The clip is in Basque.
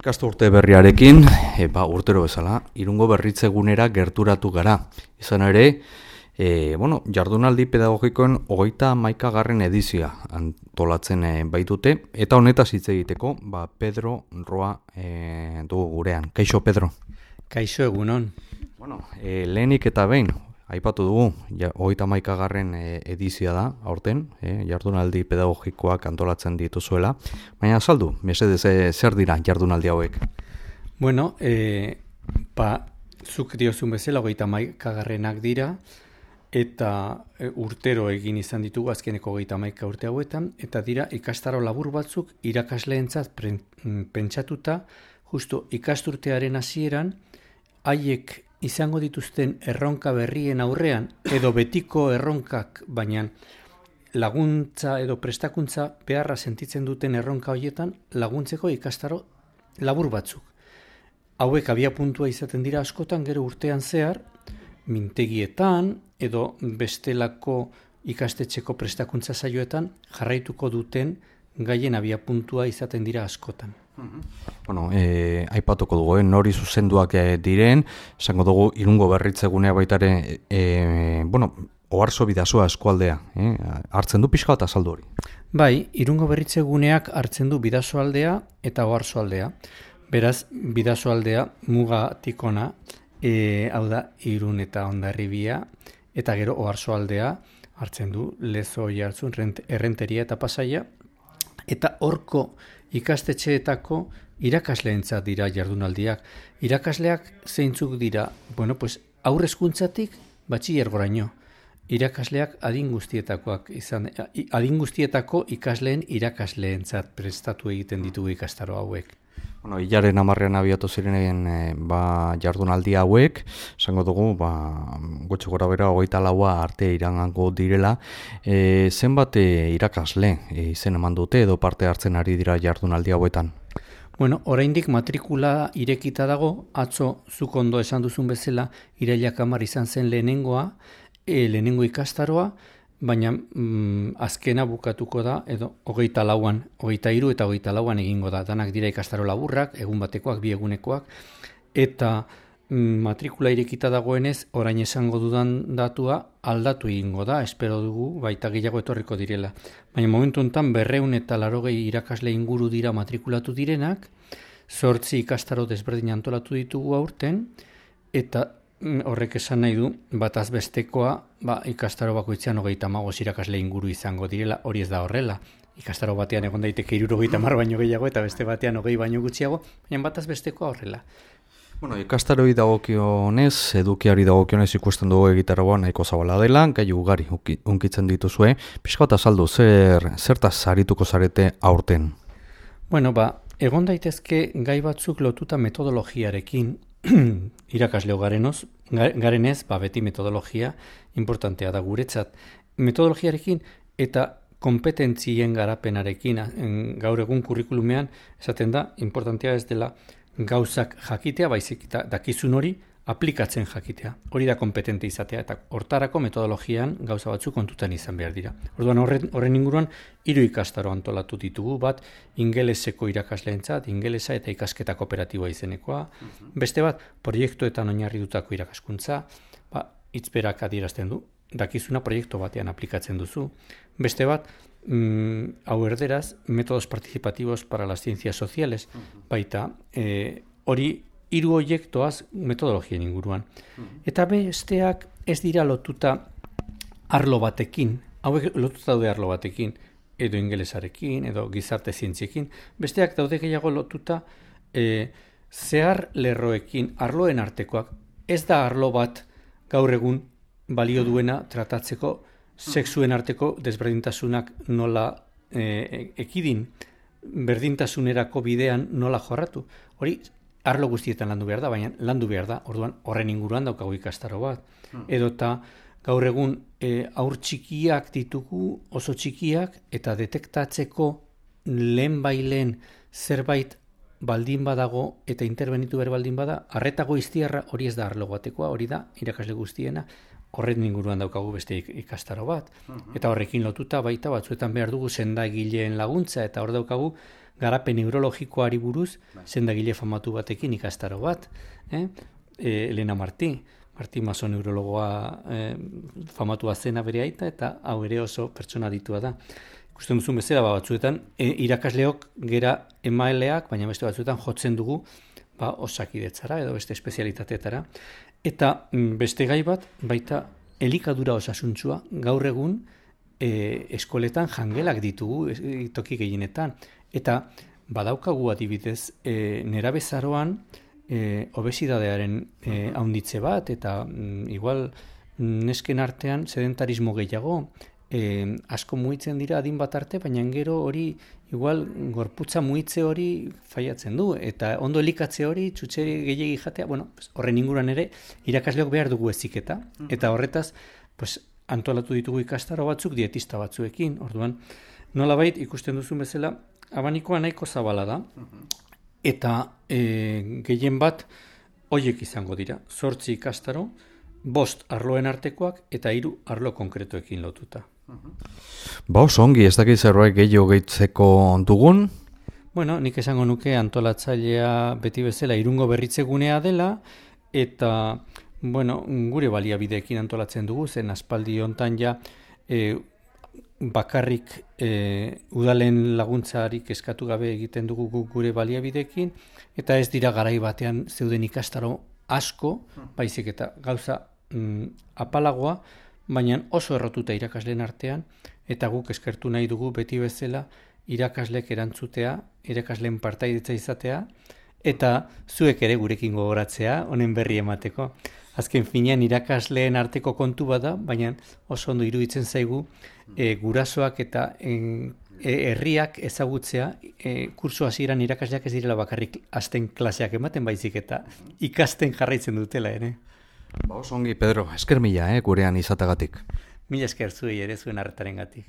Ikastu urte berriarekin, e, ba, urtero bezala, irungo berritzegunera gerturatu gara. Izan ere, e, bueno, jardunaldi pedagogikoen hogeita maikagarren edizia antolatzen e, baitute, eta honetaz hitz egiteko, ba, Pedro Roa e, dugu gurean. Kaixo, Pedro? Kaixo egunon. Bueno, e, lehenik eta behin, Aipatu dugu, ja, hogeita maikagarren e, edizia da, aurten, e, jardunaldi pedagogikoak antolatzen dituzuela. Baina saldu, mesedez, e, zer dira jardunaldi hauek? Bueno, e, ba, zuk diozun bezala, hogeita maikagarrenak dira, eta e, urtero egin izan ditugu azkeneko hogeita maika urte hauetan, eta dira ikastaro labur batzuk irakasleentzat pentsatuta, justo ikasturtearen hasieran haiek izango dituzten erronka berrien aurrean edo betiko erronkak baina laguntza edo prestakuntza beharra sentitzen duten erronka hoietan laguntzeko ikastaro labur batzuk. Hauek abia puntua izaten dira askotan gero urtean zehar mintegietan edo bestelako ikastetxeko prestakuntza saioetan jarraituko duten gaien abia puntua izaten dira askotan. Bueno, e, aipatuko dugu, eh, nori zuzenduak eh, diren, esango dugu irungo berritzegunea baitare, e, bueno, oharzo bidazua eskualdea, eh? hartzen du pixka eta saldu hori. Bai, irungo berritzeguneak hartzen du bidazoaldea eta oharzoaldea. Beraz, bidazoaldea muga tikona, e, hau da, irun eta ondarribia, eta gero oharzoaldea hartzen du lezo jartzun errenteria eta pasaia, eta horko ikastetxeetako irakasleentzat dira jardunaldiak. Irakasleak zeintzuk dira, bueno, pues aurrezkuntzatik batxillergoraino. Irakasleak adin guztietakoak izan, adin guztietako ikasleen irakasleentzat prestatu egiten ditugu ikastaro hauek. Bueno, hilaren amarrean abiatu ziren e, ba, jardunaldi hauek, esango dugu, ba, gotxe gora bera, hogeita laua arte irangango direla. E, zenbat e, irakasle e, izen eman dute edo parte hartzen ari dira jardunaldi hauetan? Bueno, oraindik matrikula irekita dago, atzo zuk ondo esan duzun bezala, irailak amar izan zen lehenengoa, e, lehenengo ikastaroa, baina mm, azkena bukatuko da, edo hogeita lauan, hogeita iru eta hogeita lauan egingo da, danak dira ikastaro laburrak, egun batekoak, bi egunekoak, eta mm, matrikula irekita dagoenez, orain esango dudan datua aldatu egingo da, espero dugu, baita gehiago etorriko direla. Baina momentu enten berreun eta larogei irakasle inguru dira matrikulatu direnak, sortzi ikastaro desberdin antolatu ditugu aurten, eta horrek esan nahi du, bat azbestekoa, ba, ikastaro bakoitzean hogeita magos irakasle inguru izango direla, hori ez da horrela. Ikastaro batean egon daiteke iruro mar baino gehiago eta beste batean hogei baino gutxiago, baina bat azbestekoa horrela. Bueno, ikastaroi dagokionez, edukiari dagokionez ikusten dugu egitaroa nahiko zabala dela, gai ugari unkitzen dituzue. Pisko eta saldu, zer, zertaz zarituko zarete aurten? Bueno, ba, egon daitezke gai batzuk lotuta metodologiarekin, irakasleo garenoz, garenez, ba, beti metodologia importantea da guretzat. Metodologiarekin eta kompetentzien garapenarekin gaur egun kurrikulumean esaten da, importantea ez dela gauzak jakitea, baizik eta dakizun hori aplikatzen jakitea. Hori da kompetente izatea eta hortarako metodologian gauza batzu kontutan izan behar dira. Orduan horren, horren inguruan hiru ikastaro antolatu ditugu bat ingeleseko irakasleentzat, ingelesa eta ikasketa kooperatiboa izenekoa. Mhm. Beste bat proiektuetan oinarri dutako irakaskuntza, ba hitzberak adierazten du dakizuna proiektu batean aplikatzen duzu. Beste bat, mm, hau erderaz, metodos participativos para las ciencias sociales, mhm. baita, e, hori hiru hoiektoaz metodologien inguruan. Mhm. Eta besteak ez dira lotuta arlo batekin, hauek lotuta daude arlo batekin, edo ingelesarekin, edo gizarte zientziekin, besteak daude gehiago lotuta e, zehar lerroekin, arloen artekoak, ez da arlo bat gaur egun balio duena tratatzeko sexuen arteko desberdintasunak nola e, ekidin, berdintasunerako bidean nola jorratu. Hori, arlo guztietan landu behar da, baina landu behar da, orduan horren inguruan daukagu ikastaro bat. Hmm. Edo eta gaur egun e, aur txikiak ditugu oso txikiak eta detektatzeko lehen bailen zerbait baldin badago eta intervenitu behar baldin bada, arretago iztiarra hori ez da arlo batekoa, hori da irakasle guztiena, horren inguruan daukagu beste ikastaro bat. Eta horrekin lotuta baita batzuetan behar dugu sendagileen laguntza eta hor daukagu garapen neurologikoari buruz bai. sendagile famatu batekin ikastaro bat. Eh? E, Elena Marti, Marti Maso neurologoa eh, famatua zena bere aita eta hau ere oso pertsona ditua da. Ikusten duzun bezala ba, batzuetan e, irakasleok gera emaeleak, baina beste batzuetan jotzen dugu ba, osakidetzara edo beste espezialitateetara. Eta mm, beste gai bat, baita elikadura osasuntzua, gaur egun e, eskoletan jangelak ditugu e, toki gehienetan. Eta badaukagu adibidez, e, nera bezaroan e, obesidadearen e, haunditze bat, eta mm, igual nesken artean sedentarismo gehiago, e, asko muitzen dira adin bat arte, baina gero hori igual gorputza muitze hori faiatzen du, eta ondo elikatze hori txutxeri gehiagi jatea, bueno, horren inguran ere irakasleok behar dugu eziketa, eta. Horretaz pues, antolatu ditugu ikastaro batzuk dietista batzuekin, orduan nola bait ikusten duzun bezala, abanikoa nahiko zabala da, eta e, gehien bat hoiek izango dira, zortzi ikastaro, bost arloen artekoak eta hiru arlo konkretuekin lotuta. Ba, oso ongi, ez dakit zerbait gehiago gehitzeko dugun? Bueno, nik esango nuke antolatzailea beti bezala irungo berritzegunea dela, eta, bueno, gure baliabideekin antolatzen dugu, zen aspaldi hontan ja, e, bakarrik e, udalen laguntzarik eskatu gabe egiten dugu gure baliabideekin, eta ez dira garai batean zeuden ikastaro asko, baizik eta gauza mm, apalagoa, baina oso errotuta irakasleen artean, eta guk eskertu nahi dugu beti bezala irakaslek erantzutea, irakasleen partaidetza izatea, eta zuek ere gurekin gogoratzea, honen berri emateko. Azken finean irakasleen arteko kontu bada, baina oso ondo iruditzen zaigu e, gurasoak eta en, e, herriak ezagutzea e, kurso hasieran irakasleak ez direla bakarrik azten klaseak ematen baizik eta ikasten jarraitzen dutela ere. Ba, oso ongi, Pedro, esker mila, eh, gurean izatagatik. Mila esker zuei ere zuen hartaren gatik.